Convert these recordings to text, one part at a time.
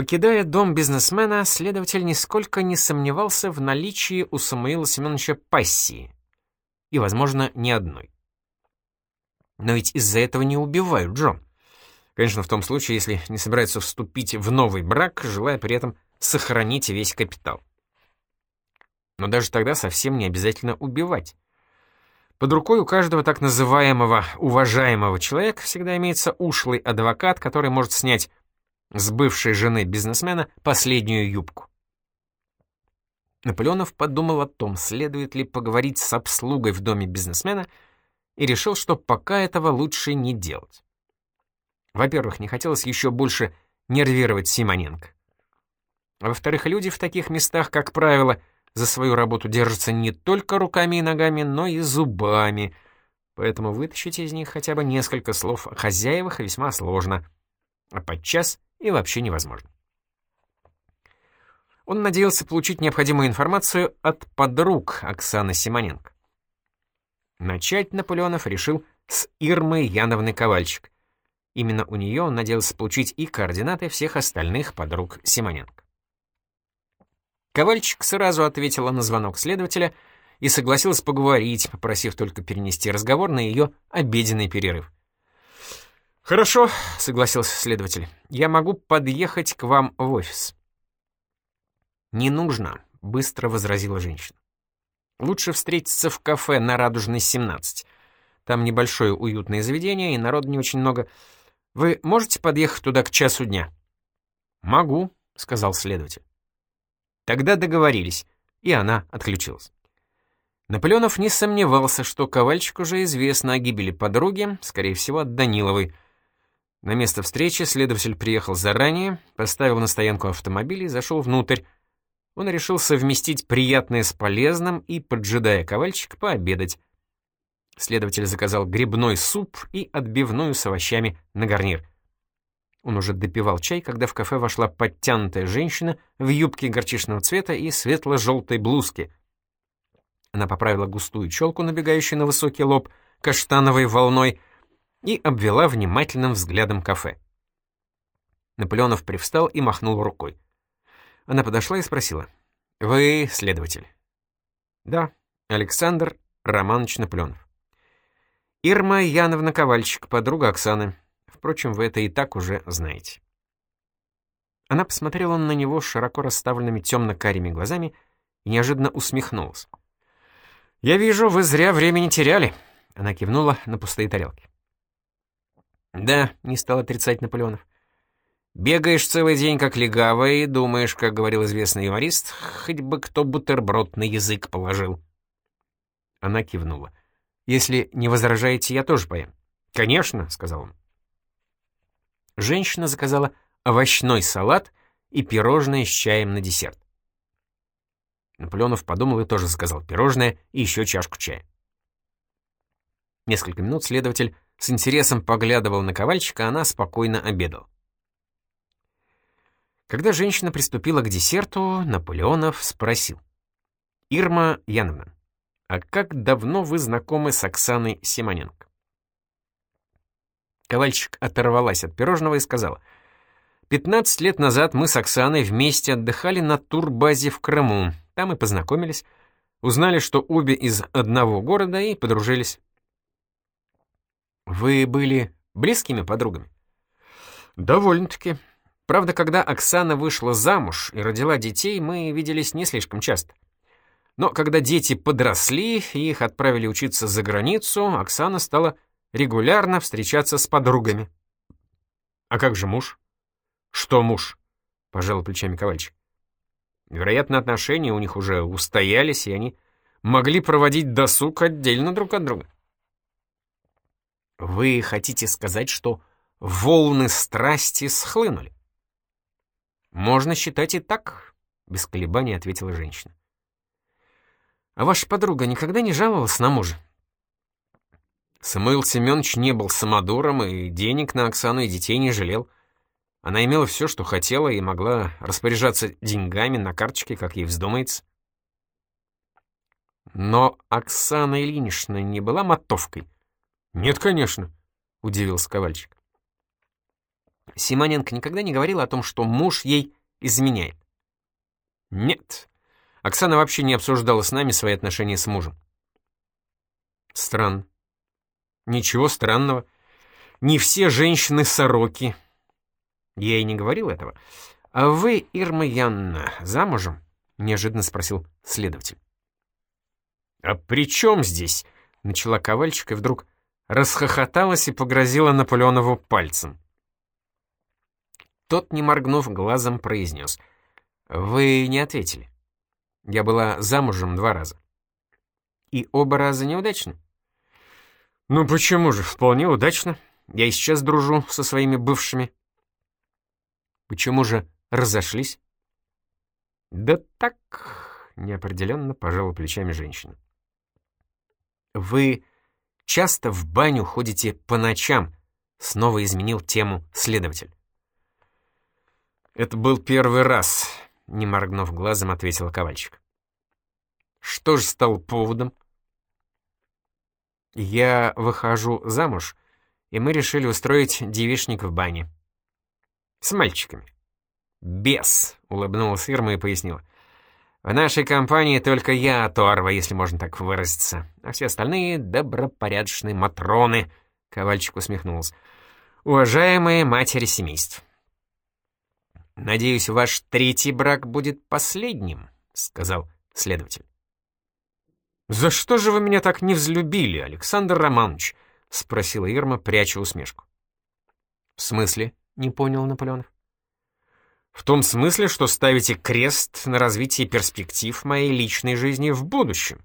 Покидая дом бизнесмена, следователь нисколько не сомневался в наличии у Самуила Семеновича пассии. И, возможно, ни одной. Но ведь из-за этого не убивают Джон. Конечно, в том случае, если не собираются вступить в новый брак, желая при этом сохранить весь капитал. Но даже тогда совсем не обязательно убивать. Под рукой у каждого так называемого «уважаемого человека» всегда имеется ушлый адвокат, который может снять с бывшей жены бизнесмена последнюю юбку. Наполеонов подумал о том, следует ли поговорить с обслугой в доме бизнесмена, и решил, что пока этого лучше не делать. Во-первых, не хотелось еще больше нервировать Симоненко. А во-вторых, люди в таких местах, как правило, за свою работу держатся не только руками и ногами, но и зубами, поэтому вытащить из них хотя бы несколько слов о хозяевах весьма сложно, а подчас и вообще невозможно. Он надеялся получить необходимую информацию от подруг Оксаны Симоненко. Начать Наполеонов решил с Ирмы Яновны Ковальчик. Именно у нее он надеялся получить и координаты всех остальных подруг Симоненко. Ковальчик сразу ответила на звонок следователя и согласилась поговорить, попросив только перенести разговор на ее обеденный перерыв. «Хорошо», — согласился следователь, — «я могу подъехать к вам в офис». «Не нужно», — быстро возразила женщина. «Лучше встретиться в кафе на Радужной, 17. Там небольшое уютное заведение, и народу не очень много. Вы можете подъехать туда к часу дня?» «Могу», — сказал следователь. Тогда договорились, и она отключилась. Наполеонов не сомневался, что Ковальчик уже известно о гибели подруги, скорее всего, от Даниловой. На место встречи следователь приехал заранее, поставил на стоянку автомобиль и зашел внутрь. Он решил совместить приятное с полезным и, поджидая Ковальчика, пообедать. Следователь заказал грибной суп и отбивную с овощами на гарнир. Он уже допивал чай, когда в кафе вошла подтянутая женщина в юбке горчичного цвета и светло-желтой блузке. Она поправила густую челку, набегающую на высокий лоб, каштановой волной, и обвела внимательным взглядом кафе. Наполеонов привстал и махнул рукой. Она подошла и спросила. «Вы следователь?» «Да, Александр Романович Наполеонов». «Ирма Яновна Ковальчик, подруга Оксаны. Впрочем, вы это и так уже знаете. Она посмотрела на него широко расставленными темно-карими глазами и неожиданно усмехнулась. «Я вижу, вы зря времени теряли», — она кивнула на пустые тарелки. «Да», — не стал отрицать Наполеонов. «Бегаешь целый день как легавый и думаешь, как говорил известный юморист, хоть бы кто бутерброд на язык положил». Она кивнула. «Если не возражаете, я тоже поем». «Конечно», — сказал он. Женщина заказала овощной салат и пирожное с чаем на десерт. Наполеонов подумал и тоже заказал пирожное и еще чашку чая. Несколько минут следователь с интересом поглядывал на ковальчика, она спокойно обедала. Когда женщина приступила к десерту, Наполеонов спросил. «Ирма Яновна, а как давно вы знакомы с Оксаной Симоненко?» Ковальчик оторвалась от пирожного и сказала. «Пятнадцать лет назад мы с Оксаной вместе отдыхали на турбазе в Крыму. Там и познакомились. Узнали, что обе из одного города, и подружились». «Вы были близкими подругами?» «Довольно-таки. Правда, когда Оксана вышла замуж и родила детей, мы виделись не слишком часто. Но когда дети подросли и их отправили учиться за границу, Оксана стала регулярно встречаться с подругами. А как же муж? Что муж? Пожал плечами Ковальчик. Вероятно, отношения у них уже устоялись, и они могли проводить досуг отдельно друг от друга. Вы хотите сказать, что волны страсти схлынули? Можно считать и так, без колебаний ответила женщина. А ваша подруга никогда не жаловалась на мужа? Самуил Семенович не был самодуром и денег на Оксану и детей не жалел. Она имела все, что хотела, и могла распоряжаться деньгами на карточке, как ей вздумается. Но Оксана Ильинична не была мотовкой? Нет, конечно, удивился Ковальчик. Симоненко никогда не говорила о том, что муж ей изменяет. Нет. Оксана вообще не обсуждала с нами свои отношения с мужем. Странно. Ничего странного. Не все женщины сороки. Я и не говорил этого. А вы, Ирма Янна, замужем? Неожиданно спросил следователь. «А при чем здесь?» — начала Ковальчик и вдруг расхохоталась и погрозила Наполеонову пальцем. Тот, не моргнув глазом, произнес. «Вы не ответили. Я была замужем два раза». «И оба раза неудачно?» «Ну почему же? Вполне удачно. Я и сейчас дружу со своими бывшими». «Почему же разошлись?» «Да так...» — неопределенно пожала плечами женщина. «Вы часто в баню ходите по ночам?» — снова изменил тему следователь. «Это был первый раз», — не моргнув глазом, ответила Ковальчик. «Что же стало поводом?» «Я выхожу замуж, и мы решили устроить девишник в бане. С мальчиками». «Бес», — улыбнулась Ирма и пояснила. В нашей компании только я оторва, если можно так выразиться, а все остальные — добропорядочные матроны», — Ковальчик усмехнулся. «Уважаемые матери семейств». «Надеюсь, ваш третий брак будет последним», — сказал следователь. «За что же вы меня так не взлюбили, Александр Романович?» — спросила Ирма, пряча усмешку. «В смысле?» — не понял Наполеонов. В том смысле, что ставите крест на развитии перспектив моей личной жизни в будущем.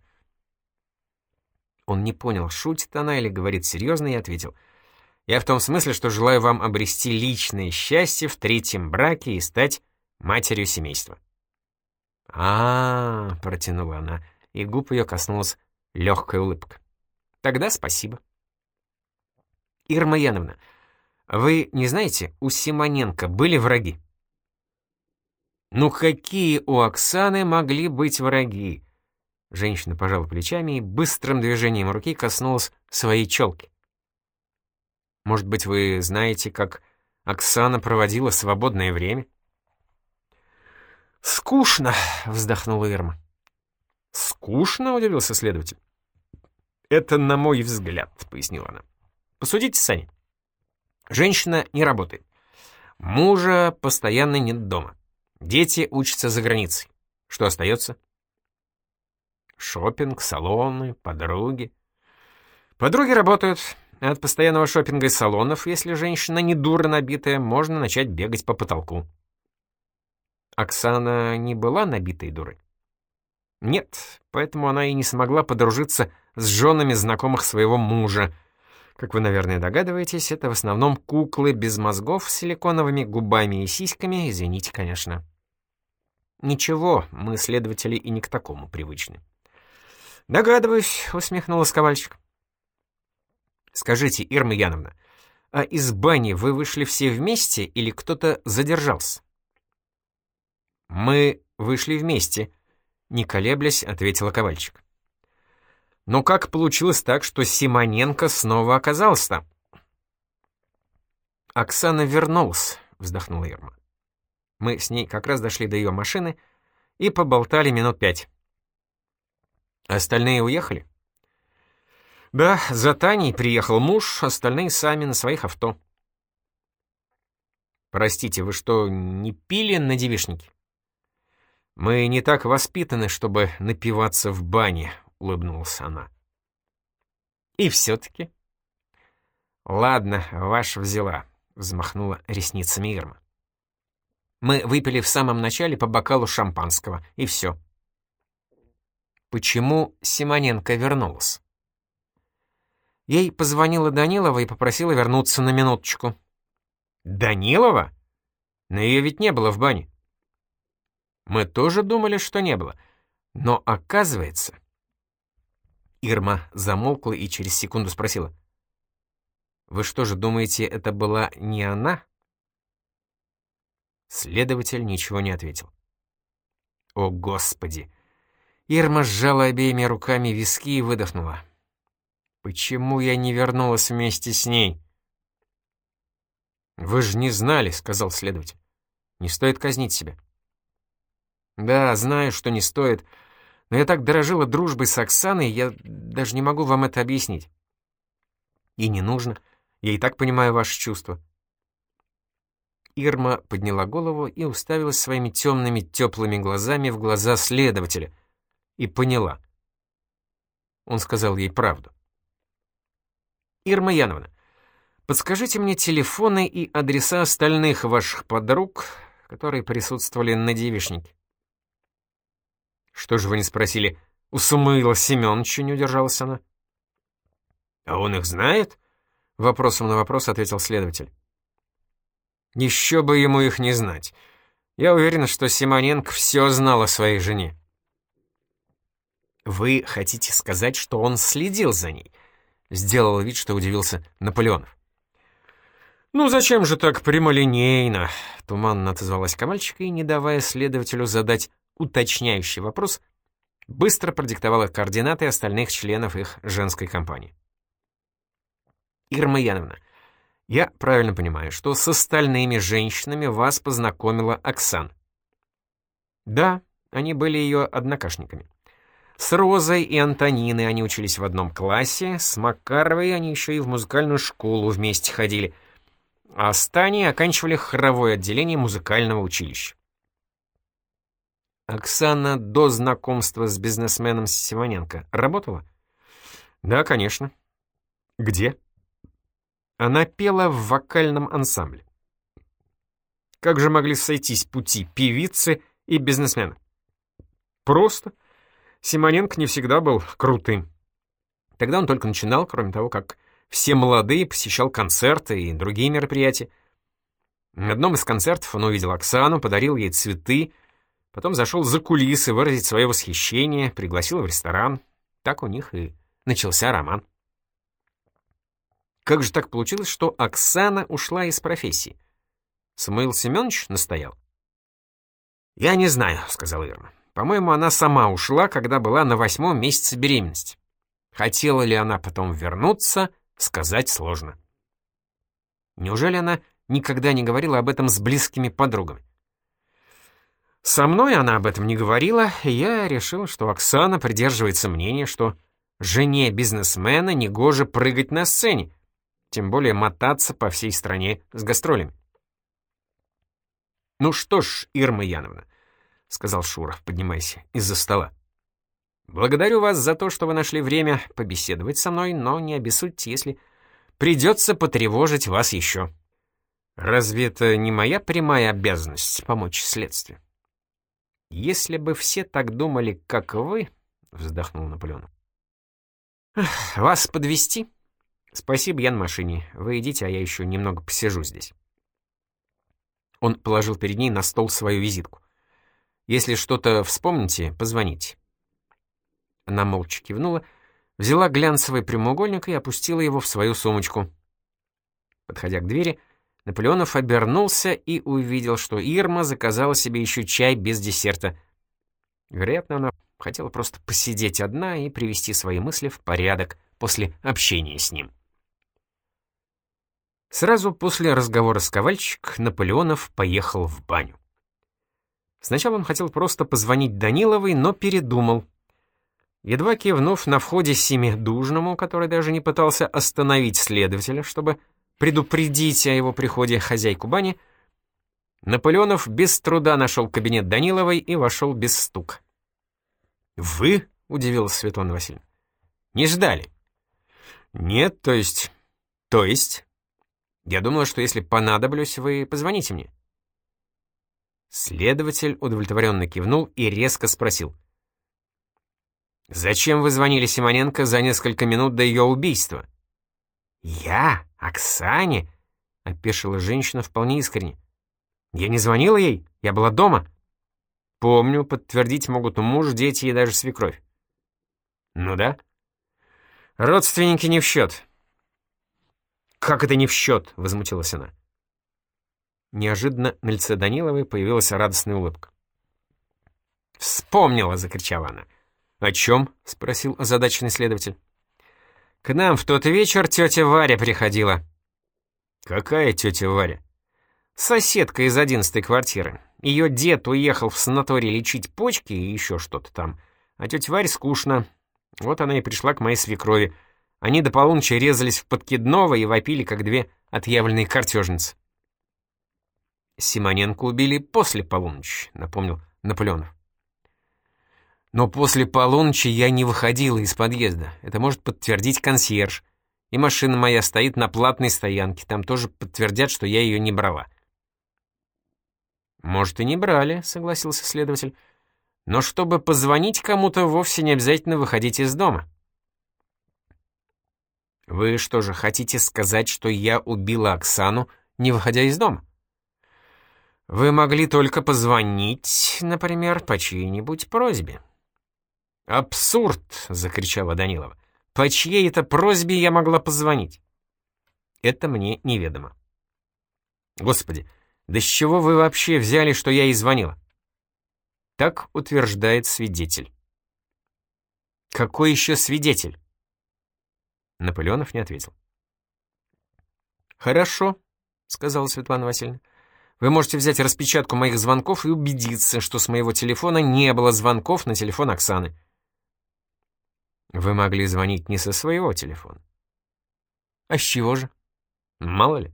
Он не понял, шутит она или говорит серьезно, и ответил. Я в том смысле, что желаю вам обрести личное счастье в третьем браке и стать матерью семейства. а, -а, -а протянула она, и губ ее коснулась легкая улыбка. «Тогда спасибо». «Ирма Яновна, вы не знаете, у Симоненко были враги?» Ну какие у Оксаны могли быть враги? Женщина пожала плечами и быстрым движением руки коснулась своей челки. Может быть, вы знаете, как Оксана проводила свободное время? «Скучно», — вздохнула Ирма. «Скучно?» — удивился следователь. «Это на мой взгляд», — пояснила она. «Посудите сами. Женщина не работает. Мужа постоянно нет дома. Дети учатся за границей. Что остается? Шопинг, салоны, подруги. Подруги работают. От постоянного шопинга и салонов, если женщина не дура набитая, можно начать бегать по потолку. Оксана не была набитой дурой? Нет, поэтому она и не смогла подружиться с женами знакомых своего мужа. Как вы, наверное, догадываетесь, это в основном куклы без мозгов с силиконовыми губами и сиськами, извините, конечно. Ничего, мы, следователи, и не к такому привычны. «Догадываюсь», — усмехнулась Ковальчик. «Скажите, Ирма Яновна, а из бани вы вышли все вместе или кто-то задержался?» «Мы вышли вместе», — не колеблясь, ответила Ковальчик. «Но как получилось так, что Симоненко снова оказался там?» «Оксана вернулась», — вздохнула Ирма. Мы с ней как раз дошли до ее машины и поболтали минут пять. Остальные уехали? Да, за Таней приехал муж, остальные сами на своих авто. Простите, вы что, не пили на девишнике? Мы не так воспитаны, чтобы напиваться в бане, улыбнулась она. И все-таки... Ладно, ваш взяла, взмахнула ресницами Ирма. Мы выпили в самом начале по бокалу шампанского, и все. Почему Симоненко вернулась? Ей позвонила Данилова и попросила вернуться на минуточку. Данилова? Но ее ведь не было в бане. Мы тоже думали, что не было. Но оказывается... Ирма замолкла и через секунду спросила. «Вы что же думаете, это была не она?» Следователь ничего не ответил. «О, Господи!» Ирма сжала обеими руками виски и выдохнула. «Почему я не вернулась вместе с ней?» «Вы же не знали», — сказал следователь. «Не стоит казнить себя». «Да, знаю, что не стоит, но я так дорожила дружбой с Оксаной, я даже не могу вам это объяснить». «И не нужно. Я и так понимаю ваши чувства». Ирма подняла голову и уставилась своими темными теплыми глазами в глаза следователя. И поняла. Он сказал ей правду. «Ирма Яновна, подскажите мне телефоны и адреса остальных ваших подруг, которые присутствовали на девишнике». «Что же вы не спросили у Самуила Семеновича?» — не удержалась она. «А он их знает?» — вопросом на вопрос ответил следователь. Еще бы ему их не знать. Я уверен, что Симоненко все знал о своей жене. «Вы хотите сказать, что он следил за ней?» Сделал вид, что удивился Наполеонов. «Ну зачем же так прямолинейно?» Туманно отозвалась Камальчика и, не давая следователю задать уточняющий вопрос, быстро продиктовала координаты остальных членов их женской компании. «Ирма Яновна, я правильно понимаю, что с остальными женщинами вас познакомила Оксан? Да, они были ее однокашниками. С Розой и Антониной они учились в одном классе, с Макаровой они еще и в музыкальную школу вместе ходили, а с Таней оканчивали хоровое отделение музыкального училища. Оксана до знакомства с бизнесменом Симоненко работала? Да, конечно. Где? Она пела в вокальном ансамбле. Как же могли сойтись пути певицы и бизнесмена? Просто. Симоненко не всегда был крутым. Тогда он только начинал, кроме того, как все молодые, посещал концерты и другие мероприятия. На одном из концертов он увидел Оксану, подарил ей цветы, потом зашел за кулисы выразить свое восхищение, пригласил в ресторан. Так у них и начался роман. Как же так получилось, что Оксана ушла из профессии? Самуил Семенович настоял. «Я не знаю», — сказал Ирма. «По-моему, она сама ушла, когда была на восьмом месяце беременности. Хотела ли она потом вернуться, сказать сложно». Неужели она никогда не говорила об этом с близкими подругами? Со мной она об этом не говорила, и я решил, что Оксана придерживается мнения, что жене бизнесмена негоже прыгать на сцене, тем более мотаться по всей стране с гастролями. «Ну что ж, Ирма Яновна», — сказал Шуров, поднимайся из-за стола. «Благодарю вас за то, что вы нашли время побеседовать со мной, но не обессудьте, если придется потревожить вас еще. Разве это не моя прямая обязанность помочь следствию?» «Если бы все так думали, как вы», — вздохнул Наполеон. «Вас подвести? «Спасибо, я на машине. Вы идите, а я еще немного посижу здесь». Он положил перед ней на стол свою визитку. «Если что-то вспомните, позвоните». Она молча кивнула, взяла глянцевый прямоугольник и опустила его в свою сумочку. Подходя к двери, Наполеонов обернулся и увидел, что Ирма заказала себе еще чай без десерта. Вероятно, она хотела просто посидеть одна и привести свои мысли в порядок после общения с ним. Сразу после разговора с Ковальчик Наполеонов поехал в баню. Сначала он хотел просто позвонить Даниловой, но передумал. Едва кивнув на входе семидужному, который даже не пытался остановить следователя, чтобы предупредить о его приходе хозяйку бани, Наполеонов без труда нашел кабинет Даниловой и вошел без стука. «Вы?» — удивилась Светлана Васильевна. «Не ждали?» «Нет, то есть...» «То есть?» Я думала, что если понадоблюсь, вы позвоните мне». Следователь удовлетворенно кивнул и резко спросил. «Зачем вы звонили Симоненко за несколько минут до ее убийства?» «Я? Оксане?» — опешила женщина вполне искренне. «Я не звонила ей, я была дома». «Помню, подтвердить могут муж, дети и даже свекровь». «Ну да». «Родственники не в счет. «Как это не в счет?» — возмутилась она. Неожиданно на лице Даниловой появилась радостная улыбка. «Вспомнила!» — закричала она. «О чем?» — спросил озадаченный следователь. «К нам в тот вечер тетя Варя приходила». «Какая тетя Варя?» Соседка из одиннадцатой квартиры. Ее дед уехал в санаторий лечить почки и еще что-то там. А тетя Варь скучно. Вот она и пришла к моей свекрови. Они до полуночи резались в подкидного и вопили, как две отъявленные картежницы. Симоненко убили после полуночи, напомнил Наполеонов. Но после полуночи я не выходила из подъезда. Это может подтвердить консьерж. И машина моя стоит на платной стоянке. Там тоже подтвердят, что я ее не брала. «Может, и не брали», — согласился следователь. «Но чтобы позвонить кому-то, вовсе не обязательно выходить из дома». «Вы что же, хотите сказать, что я убила Оксану, не выходя из дома?» «Вы могли только позвонить, например, по чьей-нибудь просьбе». «Абсурд!» — закричала Данилова. «По чьей это просьбе я могла позвонить?» «Это мне неведомо». «Господи, да с чего вы вообще взяли, что я ей звонила?» Так утверждает свидетель. «Какой еще свидетель?» Наполеонов не ответил. «Хорошо», — сказала Светлана Васильевна. «Вы можете взять распечатку моих звонков и убедиться, что с моего телефона не было звонков на телефон Оксаны». «Вы могли звонить не со своего телефона». «А с чего же?» «Мало ли».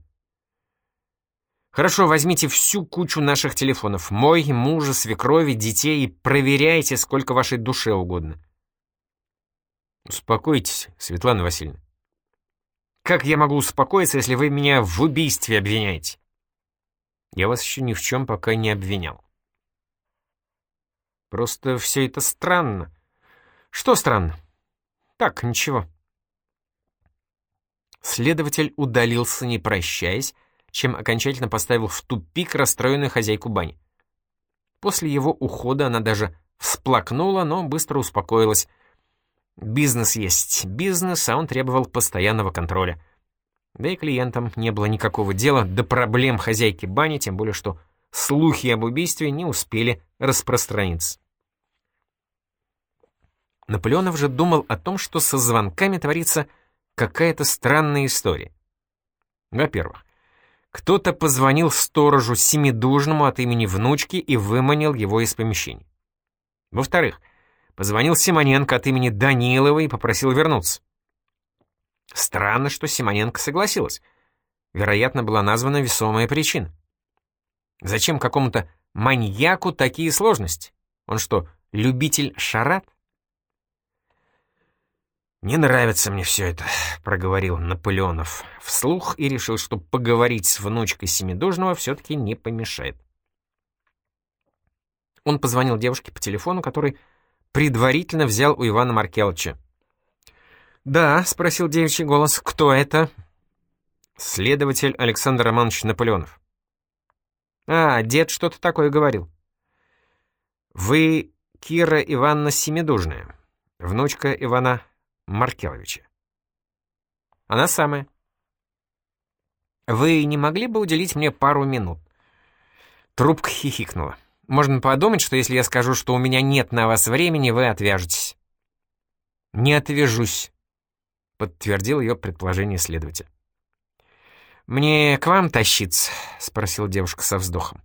Хорошо, возьмите всю кучу наших телефонов, мой, мужа, свекрови, детей, и проверяйте, сколько вашей душе угодно. Успокойтесь, Светлана Васильевна. Как я могу успокоиться, если вы меня в убийстве обвиняете? Я вас еще ни в чем пока не обвинял. Просто все это странно. Что странно? Так, ничего. Следователь удалился, не прощаясь, чем окончательно поставил в тупик расстроенную хозяйку бани. После его ухода она даже всплакнула, но быстро успокоилась. Бизнес есть бизнес, а он требовал постоянного контроля. Да и клиентам не было никакого дела до проблем хозяйки бани, тем более что слухи об убийстве не успели распространиться. Наполеонов же думал о том, что со звонками творится какая-то странная история. Во-первых, кто-то позвонил сторожу Семидужному от имени внучки и выманил его из помещения. Во-вторых, позвонил Симоненко от имени Даниловой и попросил вернуться. Странно, что Симоненко согласилась. Вероятно, была названа весомая причина. Зачем какому-то маньяку такие сложности? Он что, любитель шарат? «Не нравится мне все это», — проговорил Наполеонов вслух и решил, что поговорить с внучкой Семидожного все-таки не помешает. Он позвонил девушке по телефону, который предварительно взял у Ивана Маркеловича. «Да», — спросил девичий голос, — «кто это?» «Следователь Александр Романович Наполеонов». «А, дед что-то такое говорил». «Вы Кира Ивановна Семидужная, внучка Ивана Маркеловича. Она самая. Вы не могли бы уделить мне пару минут? Трубка хихикнула. Можно подумать, что если я скажу, что у меня нет на вас времени, вы отвяжетесь. Не отвяжусь, подтвердил ее предположение следователь. «Мне к вам тащиться?» — спросила девушка со вздохом.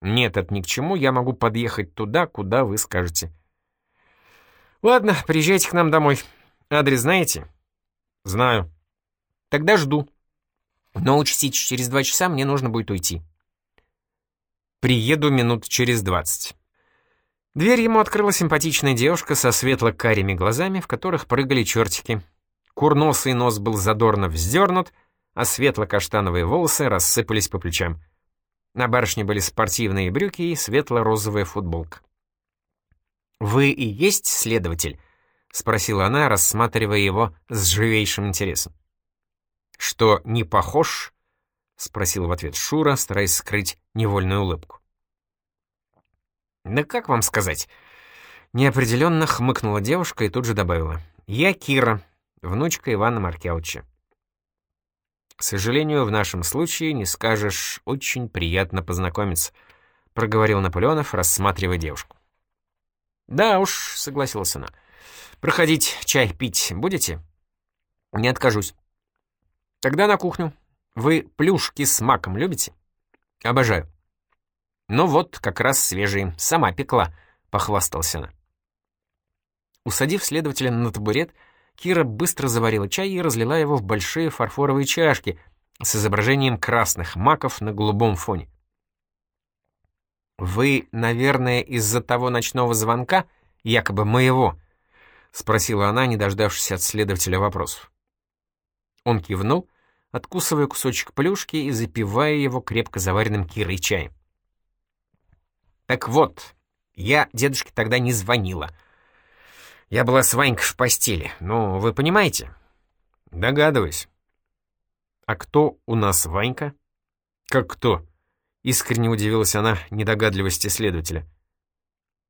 «Нет, это ни к чему, я могу подъехать туда, куда вы скажете». «Ладно, приезжайте к нам домой. Адрес знаете?» «Знаю». «Тогда жду. Но учтите, через два часа мне нужно будет уйти». «Приеду минут через двадцать». Дверь ему открыла симпатичная девушка со светло-карими глазами, в которых прыгали чертики. Курносый нос был задорно вздернут, а светло-каштановые волосы рассыпались по плечам. На барышне были спортивные брюки и светло-розовая футболка. «Вы и есть следователь?» — спросила она, рассматривая его с живейшим интересом. «Что, не похож?» — спросил в ответ Шура, стараясь скрыть невольную улыбку. «Да как вам сказать?» Неопределенно хмыкнула девушка и тут же добавила. «Я Кира, внучка Ивана Маркеловича». «К сожалению, в нашем случае, не скажешь, очень приятно познакомиться», — проговорил Наполеонов, рассматривая девушку. «Да уж», — согласилась она. «Проходить чай пить будете?» «Не откажусь». «Тогда на кухню. Вы плюшки с маком любите?» Обожаю. Ну вот, как раз свежие, сама пекла, похвастался она. Усадив следователя на табурет, Кира быстро заварила чай и разлила его в большие фарфоровые чашки с изображением красных маков на голубом фоне. «Вы, наверное, из-за того ночного звонка, якобы моего?» — спросила она, не дождавшись от следователя вопросов. Он кивнул, откусывая кусочек плюшки и запивая его крепко заваренным Кирой чаем. «Так вот, я дедушке тогда не звонила», я была с Ванькой в постели. Ну, вы понимаете? Догадываюсь. А кто у нас Ванька? Как кто? Искренне удивилась она недогадливости следователя.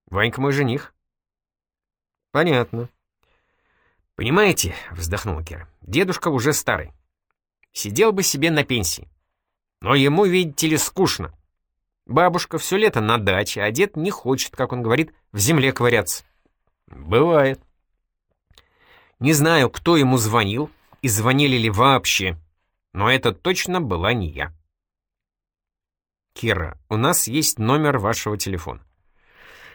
Ванька мой жених. Понятно. Понимаете, вздохнула Кира, дедушка уже старый. Сидел бы себе на пенсии. Но ему, видите ли, скучно. Бабушка все лето на даче, а дед не хочет, как он говорит, в земле ковыряться. Бывает. Не знаю, кто ему звонил и звонили ли вообще, но это точно была не я. Кира, у нас есть номер вашего телефона.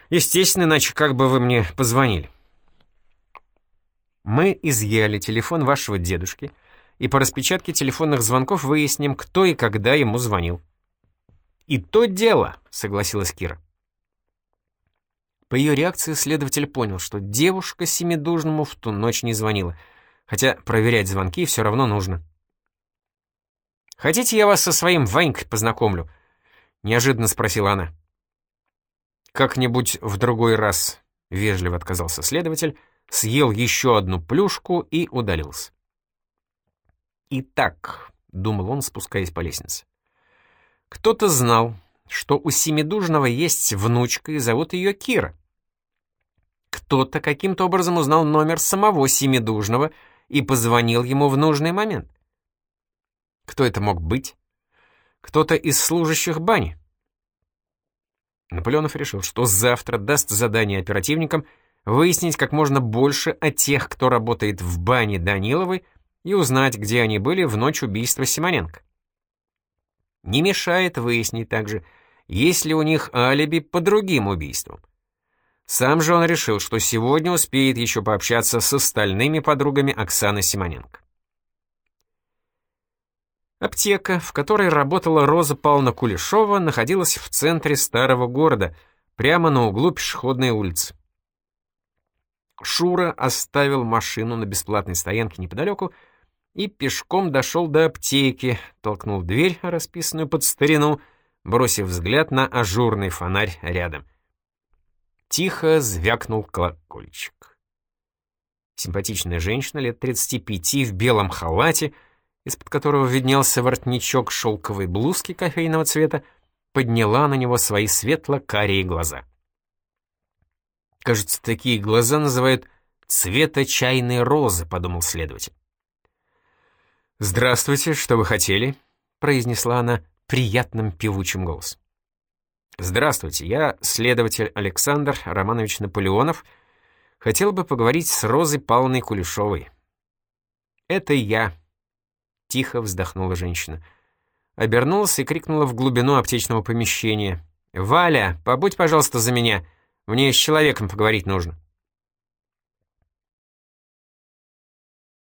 Естественно, иначе как бы вы мне позвонили. Мы изъяли телефон вашего дедушки и по распечатке телефонных звонков выясним, кто и когда ему звонил. «И то дело», — согласилась Кира. По ее реакции следователь понял, что девушка Семидужному в ту ночь не звонила, хотя проверять звонки все равно нужно. «Хотите, я вас со своим Ванькой познакомлю?» — неожиданно спросила она. «Как-нибудь в другой раз», — вежливо отказался следователь, съел еще одну плюшку и удалился. «Итак», — думал он, спускаясь по лестнице, — «кто-то знал, что у Семидужного есть внучка, и зовут ее Кира. Кто-то каким-то образом узнал номер самого Семидужного и позвонил ему в нужный момент. Кто это мог быть? Кто-то из служащих бани. Наполеонов решил, что завтра даст задание оперативникам выяснить как можно больше о тех, кто работает в бане Даниловой, и узнать, где они были в ночь убийства Симоненко. Не мешает выяснить также, есть ли у них алиби по другим убийствам. Сам же он решил, что сегодня успеет еще пообщаться с остальными подругами Оксаны Симоненко. Аптека, в которой работала Роза Павловна Кулешова, находилась в центре старого города, прямо на углу пешеходной улицы. Шура оставил машину на бесплатной стоянке неподалеку и пешком дошел до аптеки, толкнул дверь, расписанную под старину, бросив взгляд на ажурный фонарь рядом — Тихо звякнул колокольчик. Симпатичная женщина лет 35 в белом халате, из-под которого виднелся воротничок шелковой блузки кофейного цвета, подняла на него свои светло-карие глаза. «Кажется, такие глаза называют цвета чайной розы», — подумал следователь. «Здравствуйте, что вы хотели?» — произнесла она приятным певучим голосом. Здравствуйте, я следователь Александр Романович Наполеонов. Хотел бы поговорить с Розой Павловной Кулешовой. Это я. Тихо вздохнула женщина. Обернулась и крикнула в глубину аптечного помещения. «Валя, побудь, пожалуйста, за меня. Мне с человеком поговорить нужно».